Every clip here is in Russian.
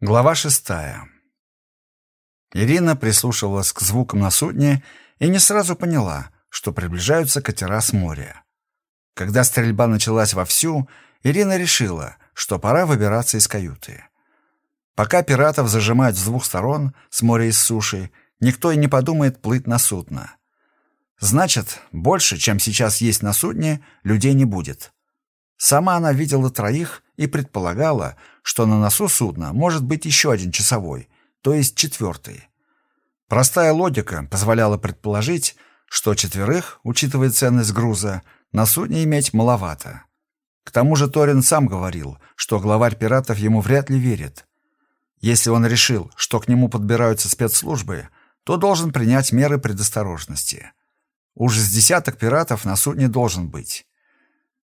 Глава шестая. Ирина прислушивалась к звукам на судне и не сразу поняла, что приближаются катера с моря. Когда стрельба началась вовсю, Ирина решила, что пора выбираться из каюты. Пока пиратов зажимают с двух сторон, с моря и с суши, никто и не подумает плыть на судно. Значит, больше, чем сейчас есть на судне, людей не будет. Сама она видела троих и предполагала, что на носу судна может быть еще один часовой, то есть четвертый. Простая логика позволяла предположить, что четверых, учитывая ценность груза, на судне иметь маловато. К тому же Торин сам говорил, что главарь пиратов ему вряд ли верит. Если он решил, что к нему подбираются спецслужбы, то должен принять меры предосторожности. Уж с десяток пиратов на судне должен быть.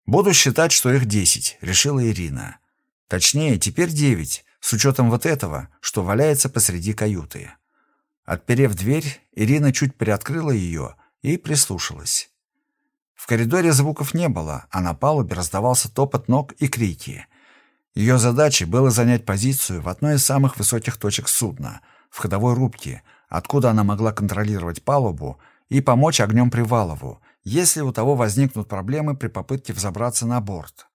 «Буду считать, что их десять», — решила Ирина. Точнее, теперь девять, с учетом вот этого, что валяется посреди каюты. Отперев дверь, Ирина чуть приоткрыла ее и прислушалась. В коридоре звуков не было, а на палубе раздавался топот ног и крики. Ее задачей было занять позицию в одной из самых высоких точек судна, в ходовой рубке, откуда она могла контролировать палубу и помочь огнем Привалову, если у того возникнут проблемы при попытке взобраться на борт.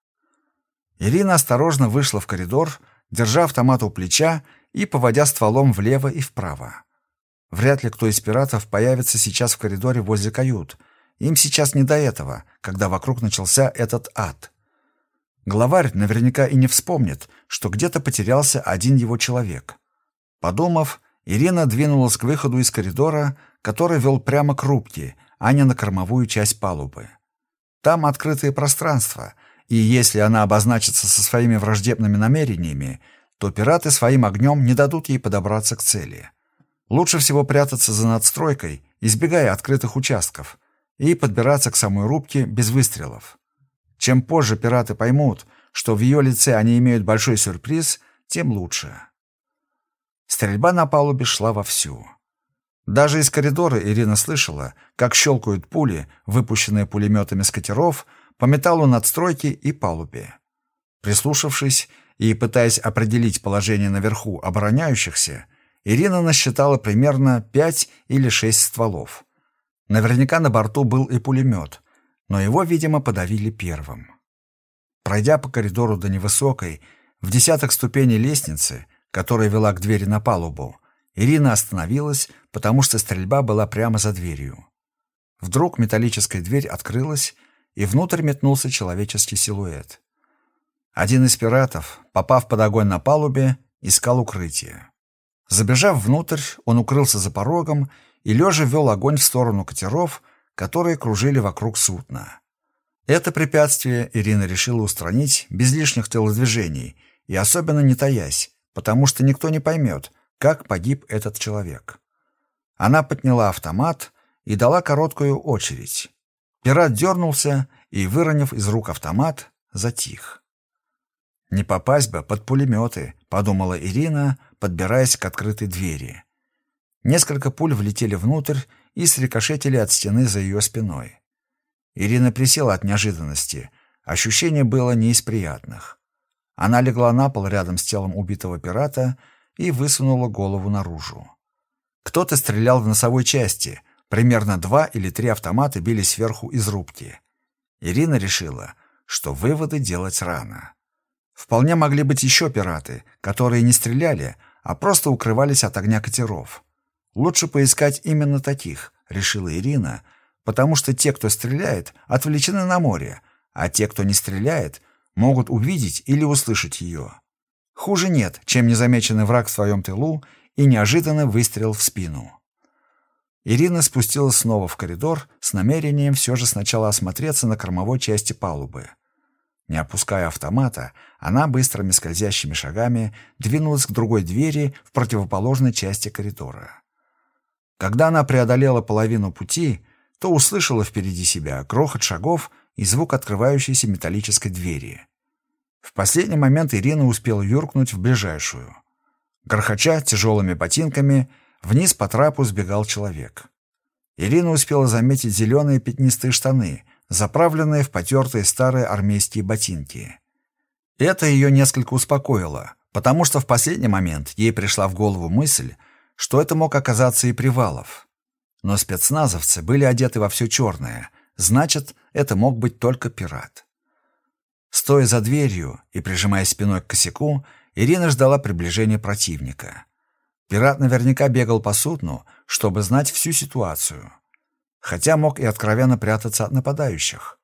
Ирина осторожно вышла в коридор, держа автомат у плеча и поводя стволом влево и вправо. Вряд ли кто из пиратов появится сейчас в коридоре возле кают. Им сейчас не до этого, когда вокруг начался этот ад. Главарь наверняка и не вспомнит, что где-то потерялся один его человек. Подумав, Ирина двинулась к выходу из коридора, который вел прямо к рубке, а не на кормовую часть палубы. Там открытое пространство, и если она обозначится со своими враждебными намерениями, то пираты своим огнем не дадут ей подобраться к цели. Лучше всего прятаться за надстройкой, избегая открытых участков, и подбираться к самой рубке без выстрелов. Чем позже пираты поймут, что в ее лице они имеют большой сюрприз, тем лучше. Стрельба на палубе шла вовсю. Даже из коридора Ирина слышала, как щелкают пули, выпущенные пулеметами с катеров, по металлу надстройки и палубе. Прислушавшись и пытаясь определить положение наверху обороняющихся, Ирина насчитала примерно пять или шесть стволов. Наверняка на борту был и пулемет, но его, видимо, подавили первым. Пройдя по коридору до невысокой, в десяток ступеней лестницы, которая вела к двери на палубу, Ирина остановилась, потому что стрельба была прямо за дверью. Вдруг металлическая дверь открылась, и внутрь метнулся человеческий силуэт. Один из пиратов, попав под огонь на палубе, искал укрытие. Забежав внутрь, он укрылся за порогом и лежа вел огонь в сторону катеров, которые кружили вокруг судна. Это препятствие Ирина решила устранить без лишних телодвижений и особенно не таясь, потому что никто не поймет, как погиб этот человек. Она подняла автомат и дала короткую очередь. Пират дернулся и, выронив из рук автомат, затих. «Не попасть бы под пулеметы», — подумала Ирина, подбираясь к открытой двери. Несколько пуль влетели внутрь и срикошетили от стены за ее спиной. Ирина присела от неожиданности. Ощущение было не из приятных. Она легла на пол рядом с телом убитого пирата и высунула голову наружу. Кто-то стрелял в носовой части, примерно два или три автомата били сверху из рубки. Ирина решила, что выводы делать рано. Вполне могли быть еще пираты, которые не стреляли, а просто укрывались от огня катеров. Лучше поискать именно таких, решила Ирина, потому что те, кто стреляет, отвлечены на море, а те, кто не стреляет, могут увидеть или услышать ее. Хуже нет, чем незамеченный враг в своем тылу и неожиданный выстрел в спину. Ирина спустилась снова в коридор с намерением все же сначала осмотреться на кормовой части палубы. Не опуская автомата, она быстрыми скользящими шагами двинулась к другой двери в противоположной части коридора. Когда она преодолела половину пути, то услышала впереди себя грохот шагов и звук открывающейся металлической двери. В последний момент Ирина успела юркнуть в ближайшую. Грохоча тяжелыми ботинками, вниз по трапу сбегал человек. Ирина успела заметить зеленые пятнистые штаны, заправленные в потертые старые армейские ботинки. Это ее несколько успокоило, потому что в последний момент ей пришла в голову мысль, что это мог оказаться и Привалов. Но спецназовцы были одеты во все черное, значит, это мог быть только пират. Стоя за дверью и прижимая спиной к косяку, Ирина ждала приближения противника. Пират наверняка бегал по судну, чтобы знать всю ситуацию. Хотя мог и откровенно прятаться от нападающих.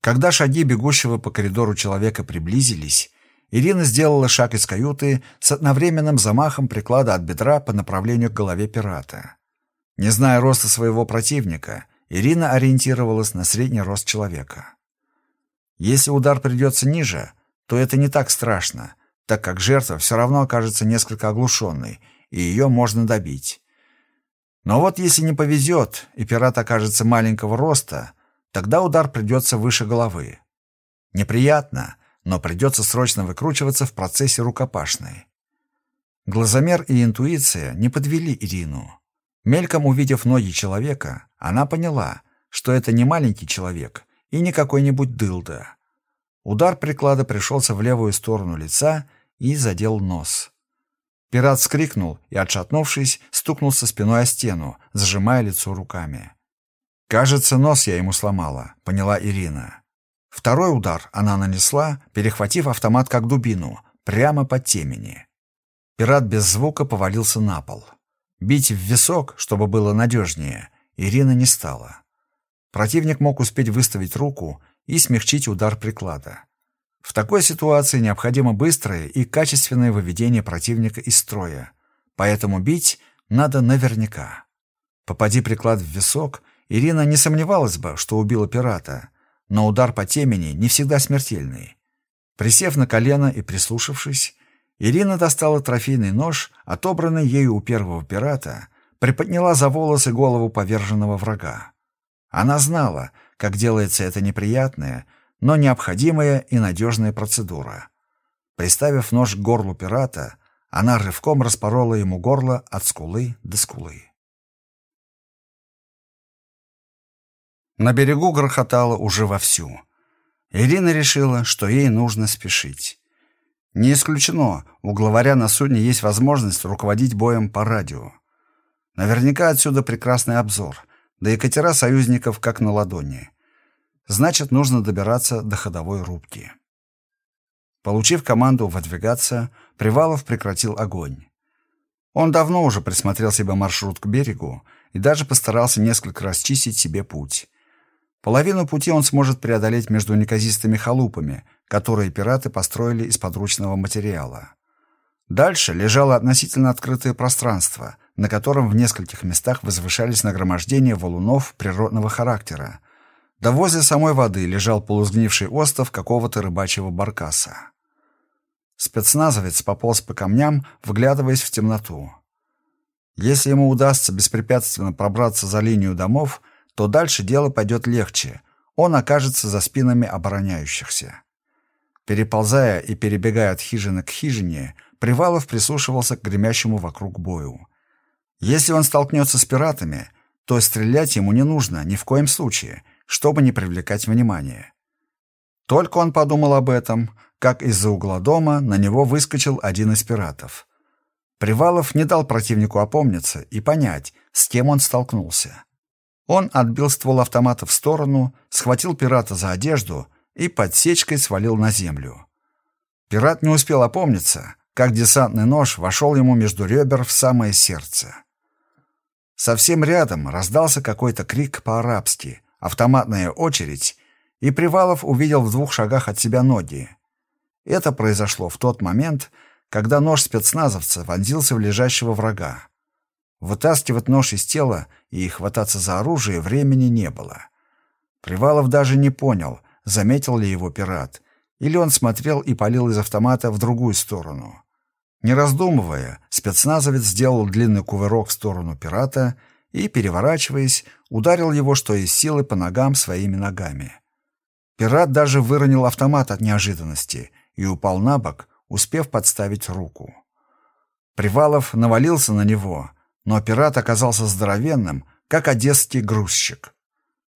Когда шаги бегущего по коридору человека приблизились, Ирина сделала шаг из каюты с одновременным замахом приклада от бедра по направлению к голове пирата. Не зная роста своего противника, Ирина ориентировалась на средний рост человека. Если удар придется ниже, то это не так страшно, так как жертва все равно окажется несколько оглушенной, и ее можно добить. Но вот если не повезет, и пират окажется маленького роста, тогда удар придется выше головы. Неприятно, но придется срочно выкручиваться в процессе рукопашной. Глазомер и интуиция не подвели Ирину. Мельком увидев ноги человека, она поняла, что это не маленький человек и не какой-нибудь дылда. Удар приклада пришелся в левую сторону лица и задел нос. Пират вскрикнул и, отшатнувшись, стукнулся спиной о стену, зажимая лицо руками. «Кажется, нос я ему сломала», — поняла Ирина. Второй удар она нанесла, перехватив автомат как дубину, прямо под темени. Пират без звука повалился на пол. Бить в висок, чтобы было надежнее, Ирина не стала. Противник мог успеть выставить руку и смягчить удар приклада. В такой ситуации необходимо быстрое и качественное выведение противника из строя, поэтому бить надо наверняка. Попади приклад в висок, Ирина не сомневалась бы, что убила пирата, но удар по темени не всегда смертельный. Присев на колено и прислушавшись, Ирина достала трофейный нож, отобранный ею у первого пирата, приподняла за волосы голову поверженного врага. Она знала, как делается эта неприятная, но необходимая и надежная процедура. Приставив нож к горлу пирата, она рывком распорола ему горло от скулы до скулы. На берегу грохотало уже вовсю. Ирина решила, что ей нужно спешить. Не исключено, у главаря на судне есть возможность руководить боем по радио. Наверняка отсюда прекрасный обзор, да и катера союзников как на ладони. Значит, нужно добираться до ходовой рубки. Получив команду выдвигаться, Привалов прекратил огонь. Он давно уже присмотрел себе маршрут к берегу и даже постарался несколько раз чистить себе путь. Половину пути он сможет преодолеть между неказистыми халупами, которые пираты построили из подручного материала. Дальше лежало относительно открытое пространство, на котором в нескольких местах возвышались нагромождения валунов природного характера. Да возле самой воды лежал полусгнивший остов какого-то рыбачьего баркаса. Спецназовец пополз по камням, вглядываясь в темноту. Если ему удастся беспрепятственно пробраться за линию домов, то дальше дело пойдет легче. Он окажется за спинами обороняющихся. Переползая и перебегая от хижины к хижине, Привалов прислушивался к гремящему вокруг бою. Если он столкнется с пиратами, то стрелять ему не нужно ни в коем случае, чтобы не привлекать внимания. Только он подумал об этом, как из-за угла дома на него выскочил один из пиратов. Привалов не дал противнику опомниться и понять, с кем он столкнулся. Он отбил ствол автомата в сторону, схватил пирата за одежду и подсечкой свалил на землю. Пират не успел опомниться, как десантный нож вошел ему между ребер в самое сердце. Совсем рядом раздался какой-то крик по-арабски, автоматная очередь, и Привалов увидел в двух шагах от себя ноги. Это произошло в тот момент, когда нож спецназовца вонзился в лежащего врага. Вытаскивать нож из тела и хвататься за оружие времени не было. Привалов даже не понял, заметил ли его пират, или он смотрел и палил из автомата в другую сторону. Не раздумывая, спецназовец сделал длинный кувырок в сторону пирата и, переворачиваясь, ударил его что из силы по ногам своими ногами. Пират даже выронил автомат от неожиданности и упал на бок, успев подставить руку. Привалов навалился на него, но пират оказался здоровенным, как одесский грузчик.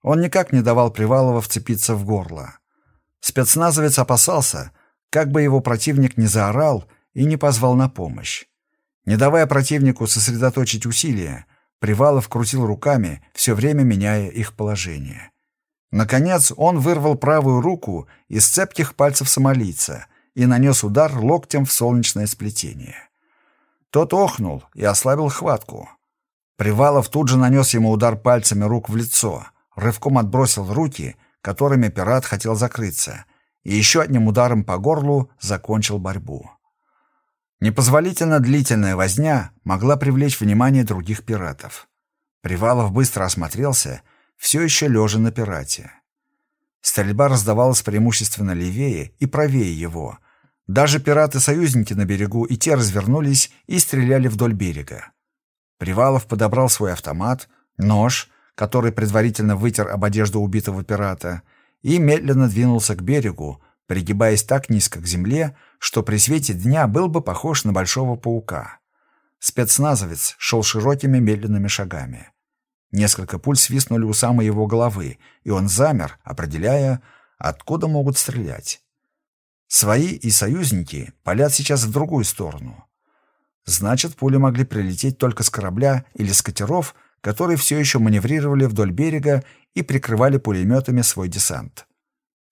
Он никак не давал Привалова вцепиться в горло. Спецназовец опасался, как бы его противник не заорал и не позвал на помощь. Не давая противнику сосредоточить усилия, Привалов крутил руками, все время меняя их положение. Наконец он вырвал правую руку из цепких пальцев сомалийца и нанес удар локтем в солнечное сплетение. Тот охнул и ослабил хватку. Привалов тут же нанес ему удар пальцами рук в лицо, рывком отбросил руки, которыми пират хотел закрыться, и еще одним ударом по горлу закончил борьбу. Непозволительно длительная возня могла привлечь внимание других пиратов. Привалов быстро осмотрелся, все еще лежа на пирате. Стрельба раздавалась преимущественно левее и правее его. Даже пираты-союзники на берегу и те развернулись и стреляли вдоль берега. Привалов подобрал свой автомат, нож, который предварительно вытер об одежду убитого пирата, и медленно двинулся к берегу, пригибаясь так низко к земле, что при свете дня был бы похож на большого паука. Спецназовец шел широкими медленными шагами. Несколько пуль свистнули у самой его головы, и он замер, определяя, откуда могут стрелять. Свои и союзники палят сейчас в другую сторону. Значит, пули могли прилететь только с корабля или с катеров, которые все еще маневрировали вдоль берега и прикрывали пулеметами свой десант.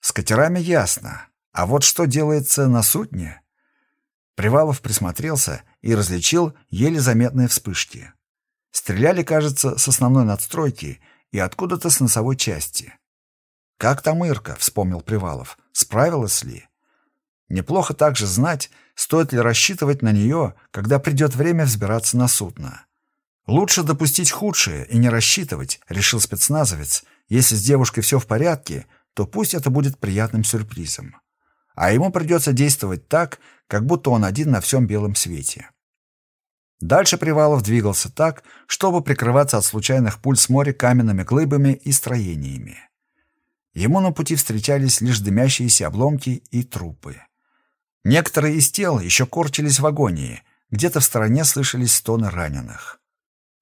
С катерами ясно. А вот что делается на судне? Привалов присмотрелся и различил еле заметные вспышки. Стреляли, кажется, с основной надстройки и откуда-то с носовой части. «Как там Ирка?» — вспомнил Привалов. «Справилась ли?» Неплохо также знать, стоит ли рассчитывать на нее, когда придет время взбираться на судно. «Лучше допустить худшее и не рассчитывать», — решил спецназовец. «Если с девушкой все в порядке, то пусть это будет приятным сюрпризом. А ему придется действовать так, как будто он один на всем белом свете. Дальше Привалов двигался так, чтобы прикрываться от случайных пуль с моря каменными глыбами и строениями. Ему на пути встречались лишь дымящиеся обломки и трупы. Некоторые из тел еще корчились в агонии, где-то в стороне слышались стоны раненых.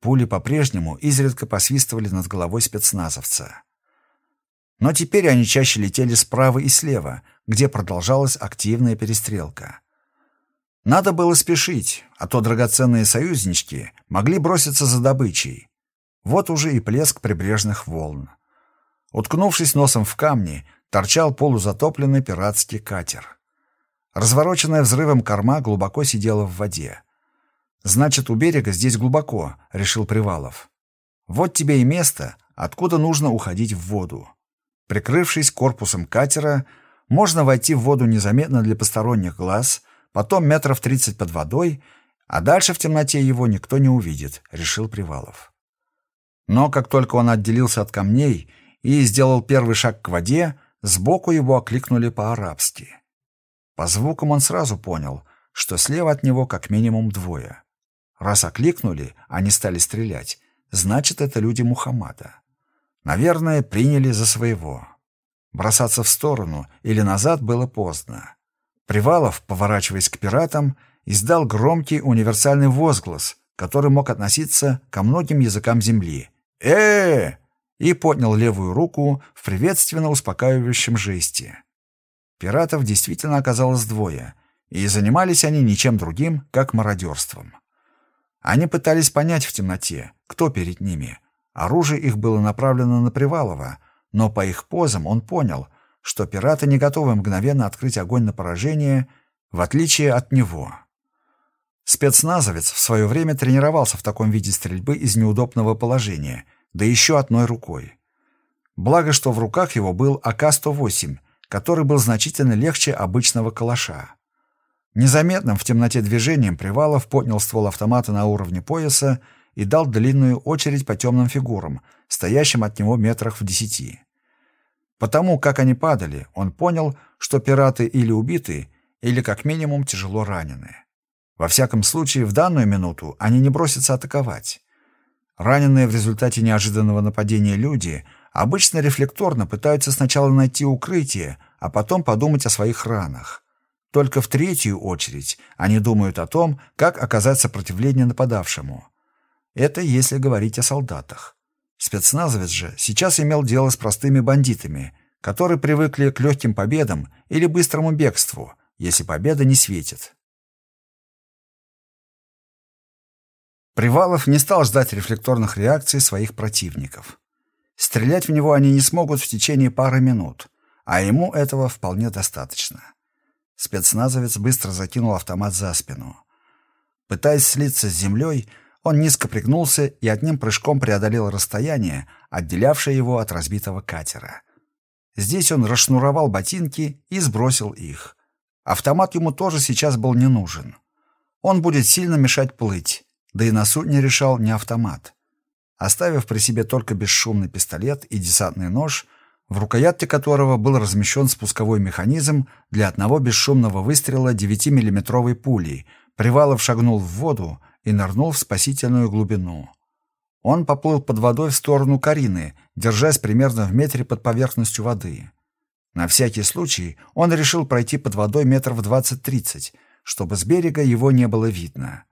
Пули по-прежнему изредка посвистывали над головой спецназовца. Но теперь они чаще летели справа и слева, где продолжалась активная перестрелка. Надо было спешить, а то драгоценные союзнички могли броситься за добычей. Вот уже и плеск прибрежных волн. Уткнувшись носом в камни, торчал полузатопленный пиратский катер. Развороченная взрывом корма глубоко сидела в воде. «Значит, у берега здесь глубоко», — решил Привалов. «Вот тебе и место, откуда нужно уходить в воду». Прикрывшись корпусом катера, можно войти в воду незаметно для посторонних глаз, потом метров тридцать под водой, а дальше в темноте его никто не увидит, решил Привалов. Но как только он отделился от камней и сделал первый шаг к воде, сбоку его окликнули по-арабски. По звукам он сразу понял, что слева от него как минимум двое. Раз окликнули, они стали стрелять, значит, это люди Мухаммада. Наверное, приняли за своего. Бросаться в сторону или назад было поздно. Привалов, поворачиваясь к пиратам, издал громкий универсальный возглас, который мог относиться ко многим языкам земли. э, и поднял левую руку в приветственно успокаивающем жесте. Пиратов действительно оказалось двое, и занимались они ничем другим, как мародерством. Они пытались понять в темноте, кто перед ними — Оружие их было направлено на Привалова, но по их позам он понял, что пираты не готовы мгновенно открыть огонь на поражение, в отличие от него. Спецназовец в свое время тренировался в таком виде стрельбы из неудобного положения, да еще одной рукой. Благо, что в руках его был АК-108, который был значительно легче обычного калаша. Незаметным в темноте движением Привалов поднял ствол автомата на уровне пояса и дал длинную очередь по темным фигурам, стоящим от него метрах в десяти. Потому как они падали, он понял, что пираты или убиты, или как минимум тяжело ранены. Во всяком случае, в данную минуту они не бросятся атаковать. Раненые в результате неожиданного нападения люди обычно рефлекторно пытаются сначала найти укрытие, а потом подумать о своих ранах. Только в третью очередь они думают о том, как оказать сопротивление нападавшему. Это если говорить о солдатах. Спецназовец же сейчас имел дело с простыми бандитами, которые привыкли к легким победам или быстрому бегству, если победа не светит. Привалов не стал ждать рефлекторных реакций своих противников. Стрелять в него они не смогут в течение пары минут, а ему этого вполне достаточно. Спецназовец быстро закинул автомат за спину. Пытаясь слиться с землей, он низко пригнулся и одним прыжком преодолел расстояние, отделявшее его от разбитого катера. Здесь он расшнуровал ботинки и сбросил их. Автомат ему тоже сейчас был не нужен. Он будет сильно мешать плыть, да и на судне решал не автомат. Оставив при себе только бесшумный пистолет и десантный нож, в рукоятке которого был размещен спусковой механизм для одного бесшумного выстрела 9-миллиметровой пулей, Привалов шагнул в воду и нырнул в спасительную глубину. Он поплыл под водой в сторону Карины, держась примерно в метре под поверхностью воды. На всякий случай он решил пройти под водой метров 20-30, чтобы с берега его не было видно.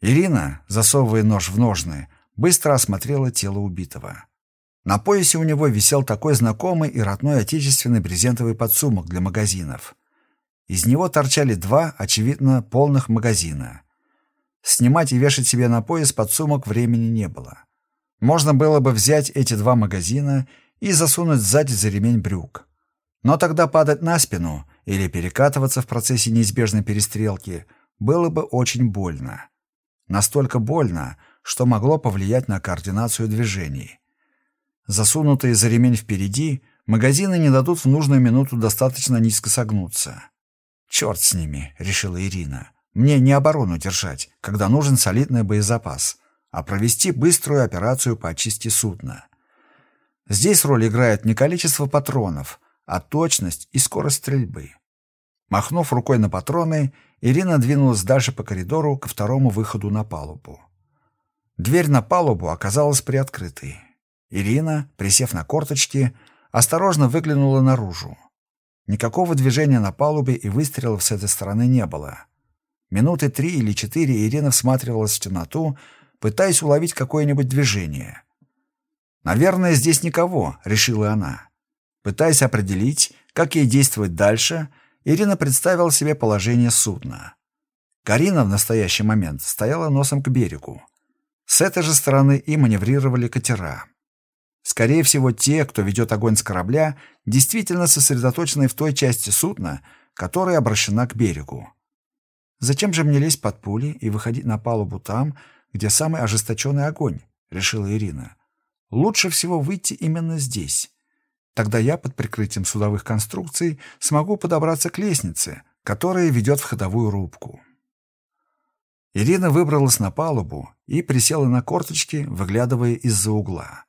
Ирина, засовывая нож в ножны, быстро осмотрела тело убитого. На поясе у него висел такой знакомый и родной отечественный брезентовый подсумок для магазинов. Из него торчали два, очевидно, полных магазина. Снимать и вешать себе на пояс подсумок времени не было. Можно было бы взять эти два магазина и засунуть сзади за ремень брюк. Но тогда падать на спину или перекатываться в процессе неизбежной перестрелки было бы очень больно. Настолько больно, что могло повлиять на координацию движений. Засунутые за ремень впереди, магазины не дадут в нужную минуту достаточно низко согнуться. «Черт с ними», — решила Ирина. «Мне не оборону держать, когда нужен солидный боезапас, а провести быструю операцию по очистке судна. Здесь роль играет не количество патронов, а точность и скорость стрельбы». Махнув рукой на патроны, Ирина двинулась дальше по коридору ко второму выходу на палубу. Дверь на палубу оказалась приоткрытой. Ирина, присев на корточки, осторожно выглянула наружу. Никакого движения на палубе и выстрелов с этой стороны не было. Минуты три или четыре Ирина всматривалась в темноту, пытаясь уловить какое-нибудь движение. «Наверное, здесь никого», — решила она. Пытаясь определить, как ей действовать дальше, Ирина представила себе положение судна. Карина в настоящий момент стояла носом к берегу. С этой же стороны и маневрировали катера. Скорее всего, те, кто ведет огонь с корабля, действительно сосредоточены в той части судна, которая обращена к берегу. «Зачем же мне лезть под пули и выходить на палубу там, где самый ожесточенный огонь?» — решила Ирина. «Лучше всего выйти именно здесь. Тогда я под прикрытием судовых конструкций смогу подобраться к лестнице, которая ведет в ходовую рубку». Ирина выбралась на палубу и присела на корточки, выглядывая из-за угла.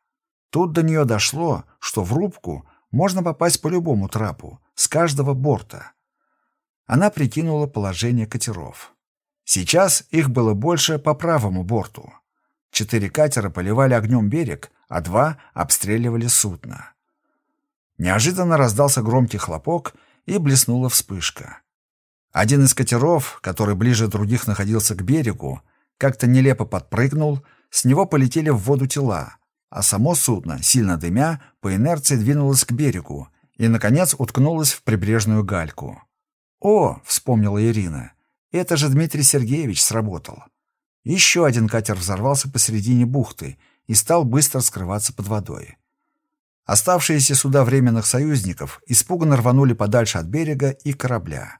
Тут до нее дошло, что в рубку можно попасть по любому трапу, с каждого борта. Она прикинула положение катеров. Сейчас их было больше по правому борту. Четыре катера поливали огнем берег, а два обстреливали судно. Неожиданно раздался громкий хлопок и блеснула вспышка. Один из катеров, который ближе других находился к берегу, как-то нелепо подпрыгнул, с него полетели в воду тела, а само судно, сильно дымя, по инерции двинулось к берегу и, наконец, уткнулось в прибрежную гальку. «О!» — вспомнила Ирина. «Это же Дмитрий Сергеевич сработал». Еще один катер взорвался посередине бухты и стал быстро скрываться под водой. Оставшиеся суда временных союзников испуганно рванули подальше от берега и корабля.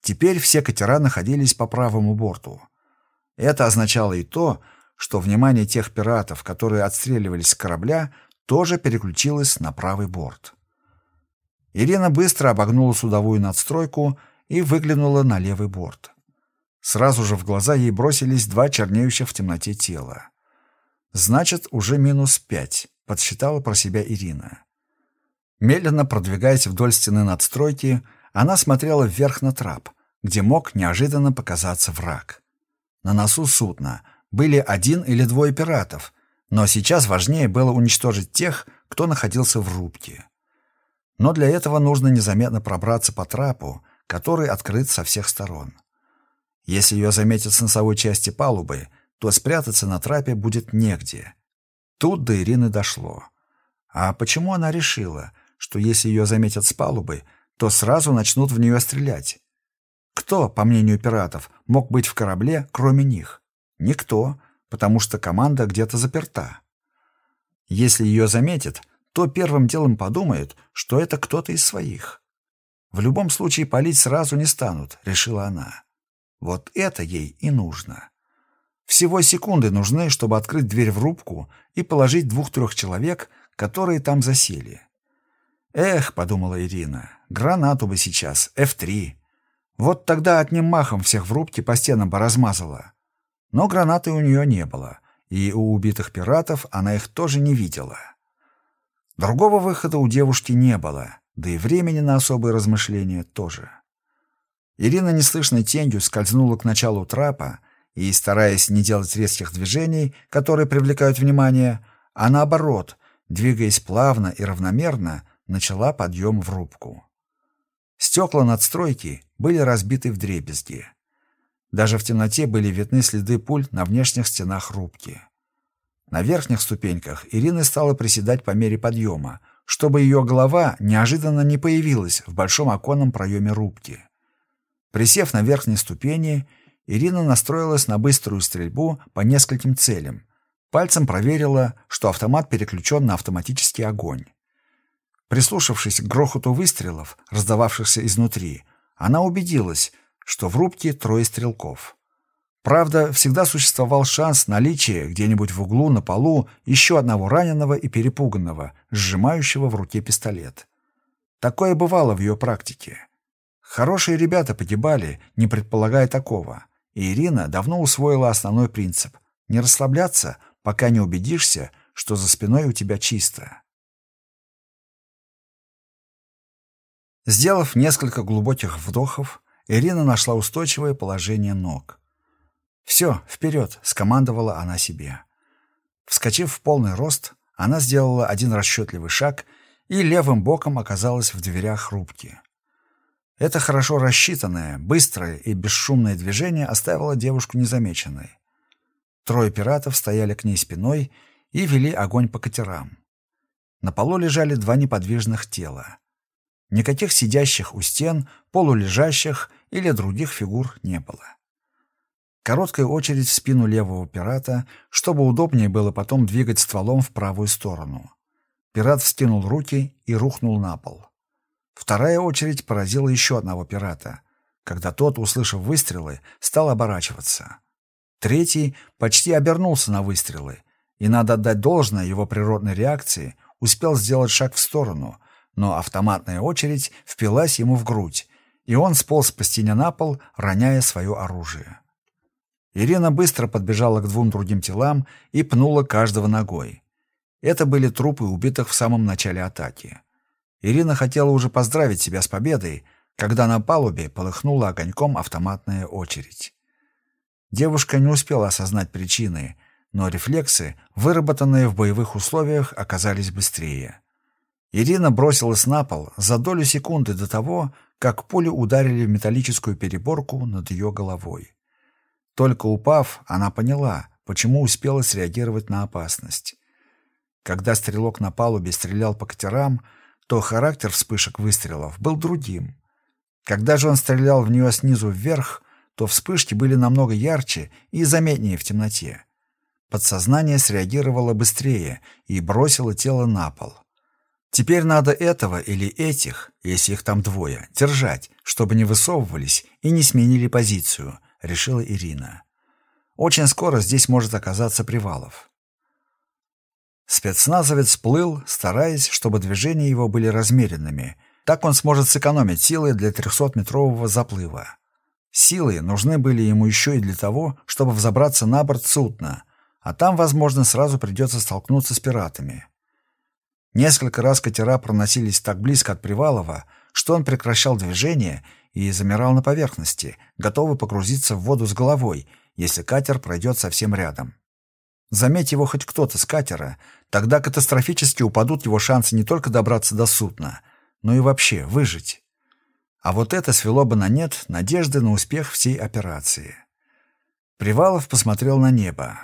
Теперь все катера находились по правому борту. Это означало и то, что внимание тех пиратов, которые отстреливались с корабля, тоже переключилось на правый борт. Ирина быстро обогнула судовую надстройку и выглянула на левый борт. Сразу же в глаза ей бросились два чернеющих в темноте тела. «Значит, уже минус пять», — подсчитала про себя Ирина. Медленно продвигаясь вдоль стены надстройки, она смотрела вверх на трап, где мог неожиданно показаться враг. На носу судна — были один или двое пиратов, но сейчас важнее было уничтожить тех, кто находился в рубке. Но для этого нужно незаметно пробраться по трапу, который открыт со всех сторон. Если ее заметят с носовой части палубы, то спрятаться на трапе будет негде. Тут до Ирины дошло. А почему она решила, что если ее заметят с палубы, то сразу начнут в нее стрелять? Кто, по мнению пиратов, мог быть в корабле, кроме них? Никто, потому что команда где-то заперта. Если ее заметят, то первым делом подумают, что это кто-то из своих. В любом случае палить сразу не станут, решила она. Вот это ей и нужно. Всего секунды нужны, чтобы открыть дверь в рубку и положить двух-трех человек, которые там засели. «Эх», — подумала Ирина, — «гранату бы сейчас, F3. Вот тогда одним махом всех в рубке по стенам бы размазала». Но гранаты у нее не было, и у убитых пиратов она их тоже не видела. Другого выхода у девушки не было, да и времени на особые размышления тоже. Ирина неслышной тенью скользнула к началу трапа и, стараясь не делать резких движений, которые привлекают внимание, а наоборот, двигаясь плавно и равномерно, начала подъем в рубку. Стекла надстройки были разбиты в дребезги. Даже в темноте были видны следы пуль на внешних стенах рубки. На верхних ступеньках Ирина стала приседать по мере подъема, чтобы ее голова неожиданно не появилась в большом оконном проеме рубки. Присев на верхней ступени, Ирина настроилась на быструю стрельбу по нескольким целям. Пальцем проверила, что автомат переключен на автоматический огонь. Прислушавшись к грохоту выстрелов, раздававшихся изнутри, она убедилась, что в рубке трое стрелков. Правда, всегда существовал шанс наличия где-нибудь в углу на полу еще одного раненого и перепуганного, сжимающего в руке пистолет. Такое бывало в ее практике. Хорошие ребята погибали, не предполагая такого, и Ирина давно усвоила основной принцип — не расслабляться, пока не убедишься, что за спиной у тебя чисто. Сделав несколько глубоких вдохов, Ирина нашла устойчивое положение ног. «Все, вперед!» — скомандовала она себе. Вскочив в полный рост, она сделала один расчетливый шаг и левым боком оказалась в дверях рубки. Это хорошо рассчитанное, быстрое и бесшумное движение оставило девушку незамеченной. Трое пиратов стояли к ней спиной и вели огонь по катерам. На полу лежали два неподвижных тела. Никаких сидящих у стен, полулежащих или других фигур не было. Короткая очередь в спину левого пирата, чтобы удобнее было потом двигать стволом в правую сторону. Пират вскинул руки и рухнул на пол. Вторая очередь поразила еще одного пирата, когда тот, услышав выстрелы, стал оборачиваться. Третий почти обернулся на выстрелы, и, надо отдать должное его природной реакции, успел сделать шаг в сторону — но автоматная очередь впилась ему в грудь, и он сполз по стене на пол, роняя свое оружие. Ирина быстро подбежала к двум другим телам и пнула каждого ногой. Это были трупы убитых в самом начале атаки. Ирина хотела уже поздравить себя с победой, когда на палубе полыхнула огоньком автоматная очередь. Девушка не успела осознать причины, но рефлексы, выработанные в боевых условиях, оказались быстрее. Ирина бросилась на пол за долю секунды до того, как пули ударили в металлическую переборку над ее головой. Только упав, она поняла, почему успела среагировать на опасность. Когда стрелок на палубе стрелял по катерам, то характер вспышек выстрелов был другим. Когда же он стрелял в нее снизу вверх, то вспышки были намного ярче и заметнее в темноте. Подсознание среагировало быстрее и бросило тело на пол. Теперь надо этого или этих, если их там двое, держать, чтобы не высовывались и не сменили позицию, решила Ирина. Очень скоро здесь может оказаться Привалов. Спецназовец плыл, стараясь, чтобы движения его были размеренными. Так он сможет сэкономить силы для 300-метрового заплыва. Силы нужны были ему еще и для того, чтобы взобраться на борт судна, а там, возможно, сразу придется столкнуться с пиратами. Несколько раз катера проносились так близко от Привалова, что он прекращал движение и замирал на поверхности, готовый погрузиться в воду с головой, если катер пройдет совсем рядом. Заметь его хоть кто-то с катера, тогда катастрофически упадут его шансы не только добраться до судна, но и вообще выжить. А вот это свело бы на нет надежды на успех всей операции. Привалов посмотрел на небо.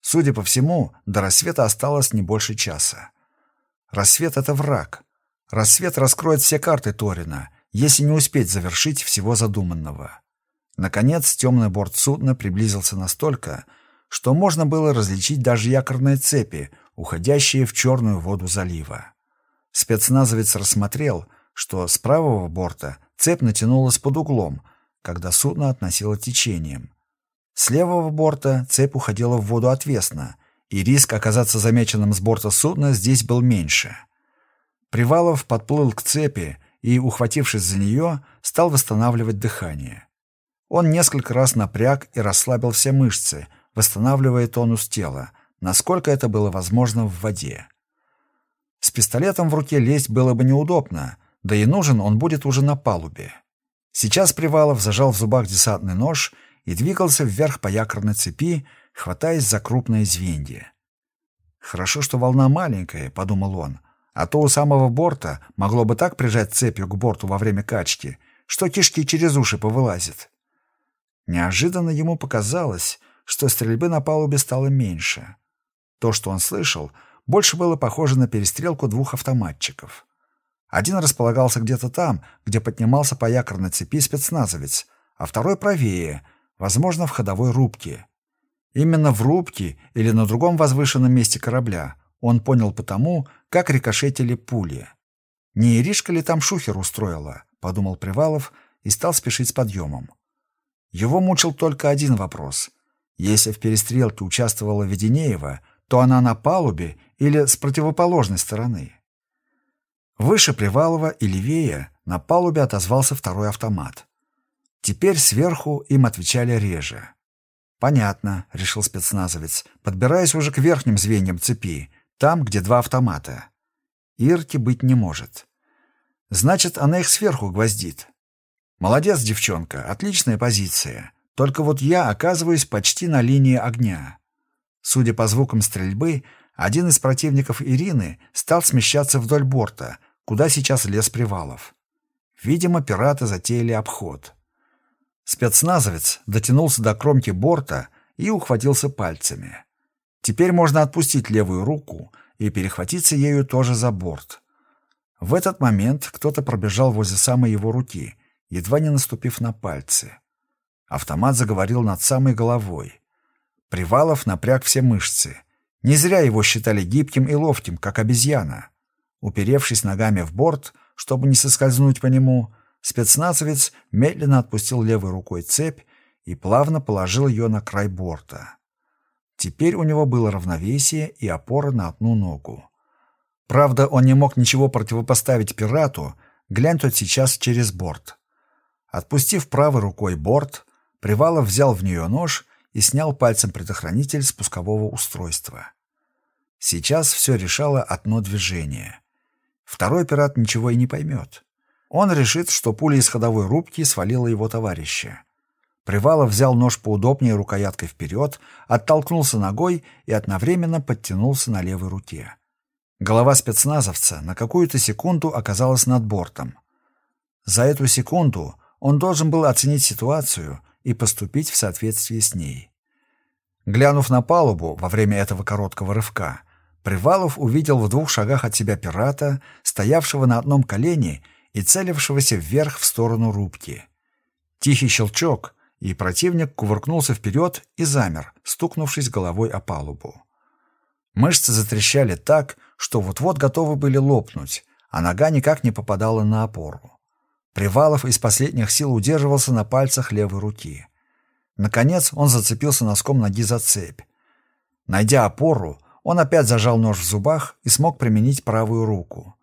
Судя по всему, до рассвета осталось не больше часа. Рассвет — это враг. Рассвет раскроет все карты Торина, если не успеть завершить всего задуманного. Наконец, темный борт судна приблизился настолько, что можно было различить даже якорные цепи, уходящие в черную воду залива. Спецназовец рассмотрел, что с правого борта цепь натянулась под углом, когда судно относило течением. С левого борта цепь уходила в воду отвесно, и риск оказаться замеченным с борта судна здесь был меньше. Привалов подплыл к цепи и, ухватившись за нее, стал восстанавливать дыхание. Он несколько раз напряг и расслабил все мышцы, восстанавливая тонус тела, насколько это было возможно в воде. С пистолетом в руке лезть было бы неудобно, да и нужен он будет уже на палубе. Сейчас Привалов зажал в зубах десантный нож и двигался вверх по якорной цепи, хватаясь за крупные звенья. «Хорошо, что волна маленькая», — подумал он, а то у самого борта могло бы так прижать цепью к борту во время качки, что кишки через уши повылазят. Неожиданно ему показалось, что стрельбы на палубе стало меньше. То, что он слышал, больше было похоже на перестрелку двух автоматчиков. Один располагался где-то там, где поднимался по якорной цепи спецназовец, а второй правее, возможно, в ходовой рубке. Именно в рубке или на другом возвышенном месте корабля он понял потому, как рикошетили пули. «Не Иришка ли там шухер устроила?» — подумал Привалов и стал спешить с подъемом. Его мучил только один вопрос. Если в перестрелке участвовала Веденеева, то она на палубе или с противоположной стороны. Выше Привалова и левее на палубе отозвался второй автомат. Теперь сверху им отвечали реже. «Понятно», — решил спецназовец, подбираясь уже к верхним звеньям цепи, там, где два автомата. Ирки быть не может. Значит, она их сверху гвоздит. Молодец, девчонка, отличная позиция. Только вот я оказываюсь почти на линии огня. Судя по звукам стрельбы, один из противников Ирины стал смещаться вдоль борта, куда сейчас лез Привалов. Видимо, пираты затеяли обход. Спецназовец дотянулся до кромки борта и ухватился пальцами. Теперь можно отпустить левую руку и перехватиться ею тоже за борт. В этот момент кто-то пробежал возле самой его руки, едва не наступив на пальцы. Автомат заговорил над самой головой. Привалов напряг все мышцы. Не зря его считали гибким и ловким, как обезьяна. Уперевшись ногами в борт, чтобы не соскользнуть по нему, спецназовец медленно отпустил левой рукой цепь и плавно положил ее на край борта. Теперь у него было равновесие и опора на одну ногу. Правда, он не мог ничего противопоставить пирату, глянь тот сейчас через борт. Отпустив правой рукой борт, Привалов взял в нее нож и снял пальцем предохранитель спускового устройства. Сейчас все решало одно движение. Второй пират ничего и не поймет. Он решит, что пуля из ходовой рубки свалила его товарища. Привалов взял нож поудобнее рукояткой вперед, оттолкнулся ногой и одновременно подтянулся на левой руке. Голова спецназовца на какую-то секунду оказалась над бортом. За эту секунду он должен был оценить ситуацию и поступить в соответствии с ней. Глянув на палубу во время этого короткого рывка, Привалов увидел в двух шагах от себя пирата, стоявшего на одном колене и целившегося вверх в сторону рубки. Тихий щелчок, и противник кувыркнулся вперед и замер, стукнувшись головой о палубу. Мышцы затрещали так, что вот-вот готовы были лопнуть, а нога никак не попадала на опору. Привалов из последних сил удерживался на пальцах левой руки. Наконец он зацепился носком ноги за цепь. Найдя опору, он опять зажал нож в зубах и смог применить правую руку.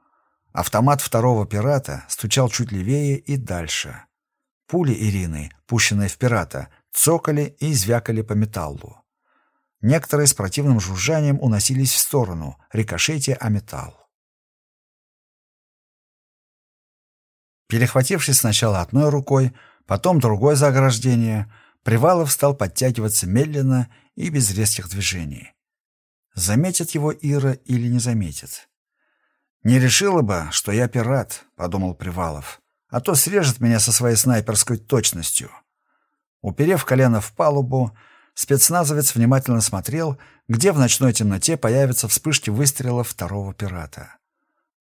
Автомат второго пирата стучал чуть левее и дальше. Пули Ирины, пущенные в пирата, цокали и звякали по металлу. Некоторые с противным жужжанием уносились в сторону, рикошетя о металл. Перехватившись сначала одной рукой, потом другой за ограждение, Привалов стал подтягиваться медленно и без резких движений. Заметит его Ира или не заметит? «Не решила бы, что я пират», — подумал Привалов, «а то срежет меня со своей снайперской точностью». Уперев колено в палубу, спецназовец внимательно смотрел, где в ночной темноте появятся вспышки выстрела второго пирата.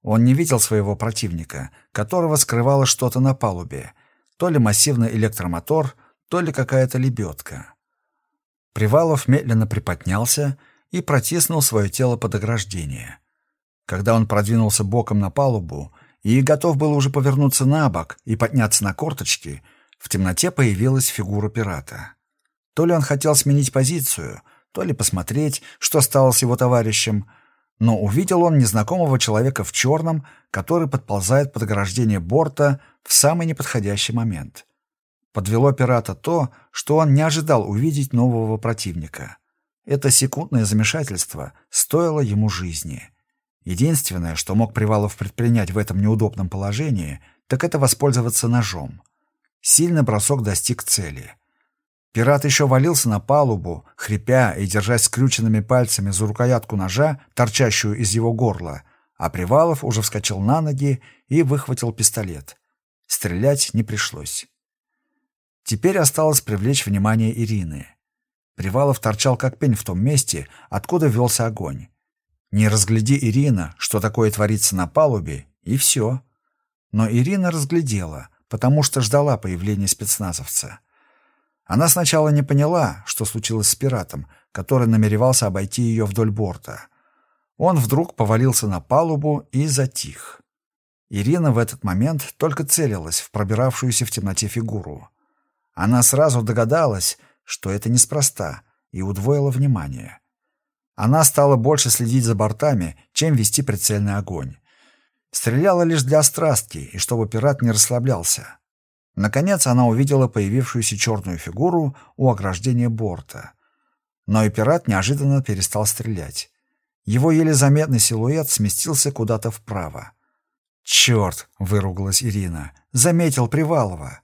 Он не видел своего противника, которого скрывало что-то на палубе, то ли массивный электромотор, то ли какая-то лебедка. Привалов медленно приподнялся и протиснул свое тело под ограждение. Когда он продвинулся боком на палубу и готов был уже повернуться на бок и подняться на корточки, в темноте появилась фигура пирата. То ли он хотел сменить позицию, то ли посмотреть, что стало с его товарищем, но увидел он незнакомого человека в черном, который подползает под ограждение борта в самый неподходящий момент. Подвело пирата то, что он не ожидал увидеть нового противника. Это секундное замешательство стоило ему жизни. Единственное, что мог Привалов предпринять в этом неудобном положении, так это воспользоваться ножом. Сильный бросок достиг цели. Пират еще валился на палубу, хрипя и держась скрюченными пальцами за рукоятку ножа, торчащую из его горла, а Привалов уже вскочил на ноги и выхватил пистолет. Стрелять не пришлось. Теперь осталось привлечь внимание Ирины. Привалов торчал как пень в том месте, откуда велся огонь. Не разгляди Ирина, что такое творится на палубе, и все. Но Ирина разглядела, потому что ждала появления спецназовца. Она сначала не поняла, что случилось с пиратом, который намеревался обойти ее вдоль борта. Он вдруг повалился на палубу и затих. Ирина в этот момент только целилась в пробиравшуюся в темноте фигуру. Она сразу догадалась, что это неспроста, и удвоила внимание. Она стала больше следить за бортами, чем вести прицельный огонь. Стреляла лишь для страстки и чтобы пират не расслаблялся. Наконец она увидела появившуюся черную фигуру у ограждения борта. Но и пират неожиданно перестал стрелять. Его еле заметный силуэт сместился куда-то вправо. «Черт!» — выругалась Ирина. «Заметил Привалова!»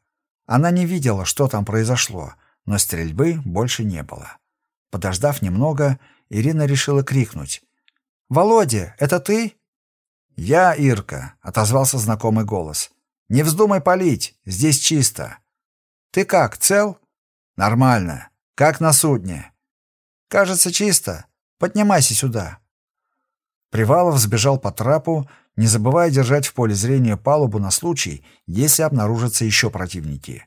Она не видела, что там произошло, но стрельбы больше не было. Подождав немного, Ирина решила крикнуть. «Володя, это ты?» «Я, Ирка», — отозвался знакомый голос. «Не вздумай палить, здесь чисто». «Ты как, цел?» «Нормально. Как на судне?» «Кажется, чисто. Поднимайся сюда». Привалов сбежал по трапу, не забывая держать в поле зрения палубу на случай, если обнаружатся еще противники.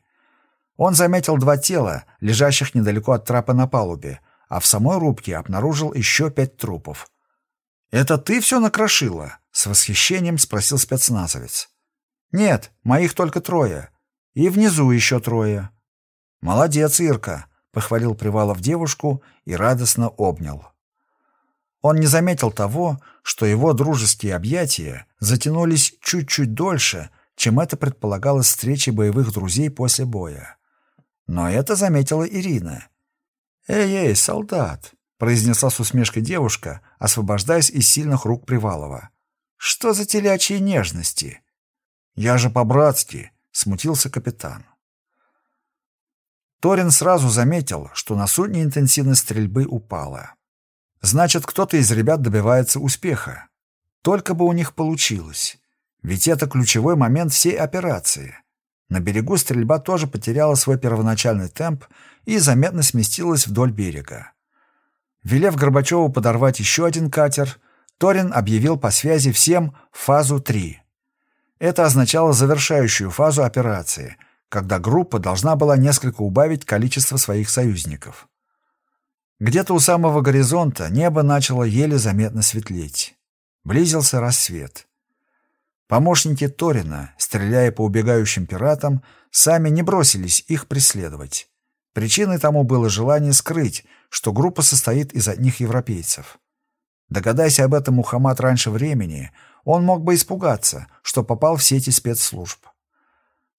Он заметил два тела, лежащих недалеко от трапа на палубе, а в самой рубке обнаружил еще пять трупов. «Это ты все накрошила?» — с восхищением спросил спецназовец. «Нет, моих только трое. И внизу еще трое». «Молодец, Ирка!» — похвалил Привалов девушку и радостно обнял. Он не заметил того, что его дружеские объятия затянулись чуть-чуть дольше, чем это предполагалось встречей боевых друзей после боя. Но это заметила Ирина, «Эй-эй, солдат!» — произнесла с усмешкой девушка, освобождаясь из сильных рук Привалова. «Что за телячьи нежности?» «Я же по-братски!» — смутился капитан. Торин сразу заметил, что на судне интенсивность стрельбы упала. Значит, кто-то из ребят добивается успеха. Только бы у них получилось. Ведь это ключевой момент всей операции. На берегу стрельба тоже потеряла свой первоначальный темп и заметно сместилась вдоль берега. Велев Горбачеву подорвать еще один катер, Торин объявил по связи всем фазу 3. Это означало завершающую фазу операции, когда группа должна была несколько убавить количество своих союзников. Где-то у самого горизонта небо начало еле заметно светлеть. Близился рассвет. Помощники Торина, стреляя по убегающим пиратам, сами не бросились их преследовать. Причиной тому было желание скрыть, что группа состоит из одних европейцев. Догадайся об этом Мухаммад раньше времени, он мог бы испугаться, что попал в сети спецслужб.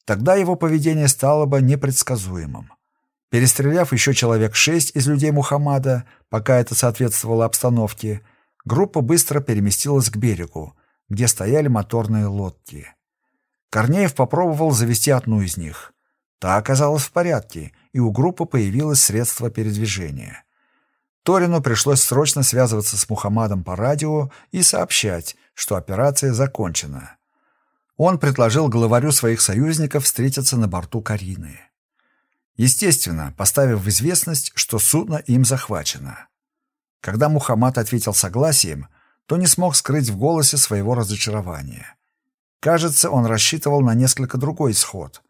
Тогда его поведение стало бы непредсказуемым. Перестреляв еще человек шесть из людей Мухаммада, пока это соответствовало обстановке, группа быстро переместилась к берегу, где стояли моторные лодки. Корнеев попробовал завести одну из них. Та оказалась в порядке, и у группы появилось средство передвижения. Торину пришлось срочно связываться с Мухаммадом по радио и сообщать, что операция закончена. Он предложил главарю своих союзников встретиться на борту Карины. Естественно, поставив в известность, что судно им захвачено. Когда Мухаммад ответил согласием, то не смог скрыть в голосе своего разочарования. Кажется, он рассчитывал на несколько другой исход.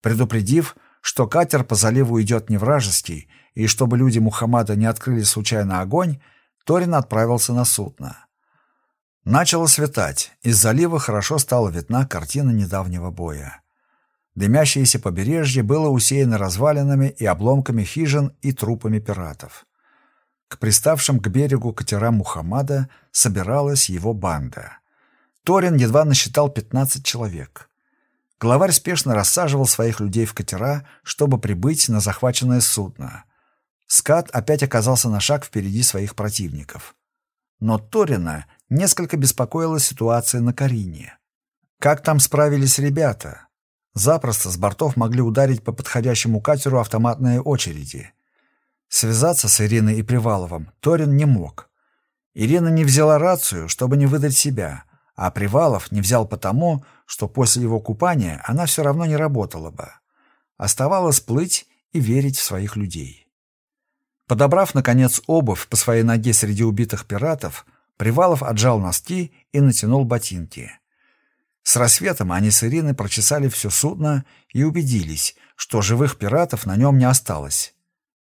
Предупредив, что катер по заливу идет не вражеский, и чтобы люди Мухаммада не открыли случайно огонь, Торин отправился на судно. Начало светать, из залива хорошо стала видна картина недавнего боя. Дымящееся побережье было усеяно развалинами и обломками хижин и трупами пиратов. К приставшим к берегу катерам Мухаммада собиралась его банда. Торин едва насчитал 15 человек. Главарь спешно рассаживал своих людей в катера, чтобы прибыть на захваченное судно. Скат опять оказался на шаг впереди своих противников. Но Торина несколько беспокоила ситуация на Карине. Как там справились ребята? Запросто с бортов могли ударить по подходящему катеру автоматные очереди. Связаться с Ириной и Приваловым Торин не мог. Ирина не взяла рацию, чтобы не выдать себя, а Привалов не взял потому, что после его купания она все равно не работала бы. Оставалось плыть и верить в своих людей. Подобрав, наконец, обувь по своей ноге среди убитых пиратов, Привалов отжал носки и натянул ботинки. С рассветом они с Ириной прочесали все судно и убедились, что живых пиратов на нем не осталось.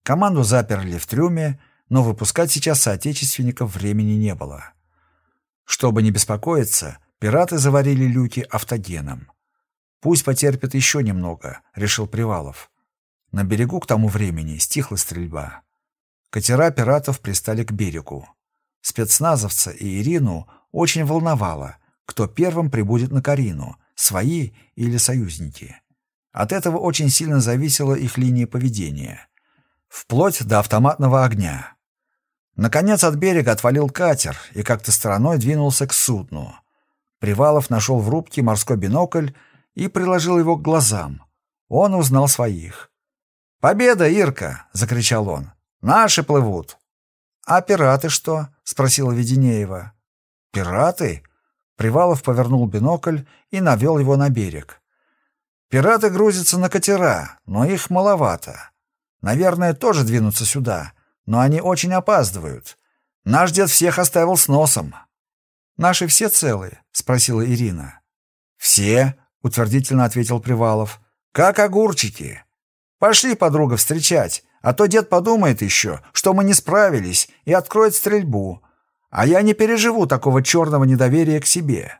Команду заперли в трюме, но выпускать сейчас соотечественников времени не было. Чтобы не беспокоиться, пираты заварили люки автогеном. «Пусть потерпят еще немного», — решил Привалов. На берегу к тому времени стихла стрельба. Катера пиратов пристали к берегу. Спецназовца и Ирину очень волновало, кто первым прибудет на Карину, свои или союзники. От этого очень сильно зависела их линия поведения. Вплоть до автоматного огня. Наконец от берега отвалил катер и как-то стороной двинулся к судну. Привалов нашел в рубке морской бинокль и приложил его к глазам. Он узнал своих. «Победа, Ирка!» — закричал он. «Наши плывут!» «А пираты что?» — спросила Веденеева. «Пираты?» Привалов повернул бинокль и навел его на берег. «Пираты грузятся на катера, но их маловато. Наверное, тоже двинутся сюда, но они очень опаздывают. Наш дед всех оставил с носом». «Наши все целые?» — спросила Ирина. «Все», — утвердительно ответил Привалов. «Как огурчики. Пошли, подруга, встречать, а то дед подумает еще, что мы не справились, и откроет стрельбу. А я не переживу такого черного недоверия к себе.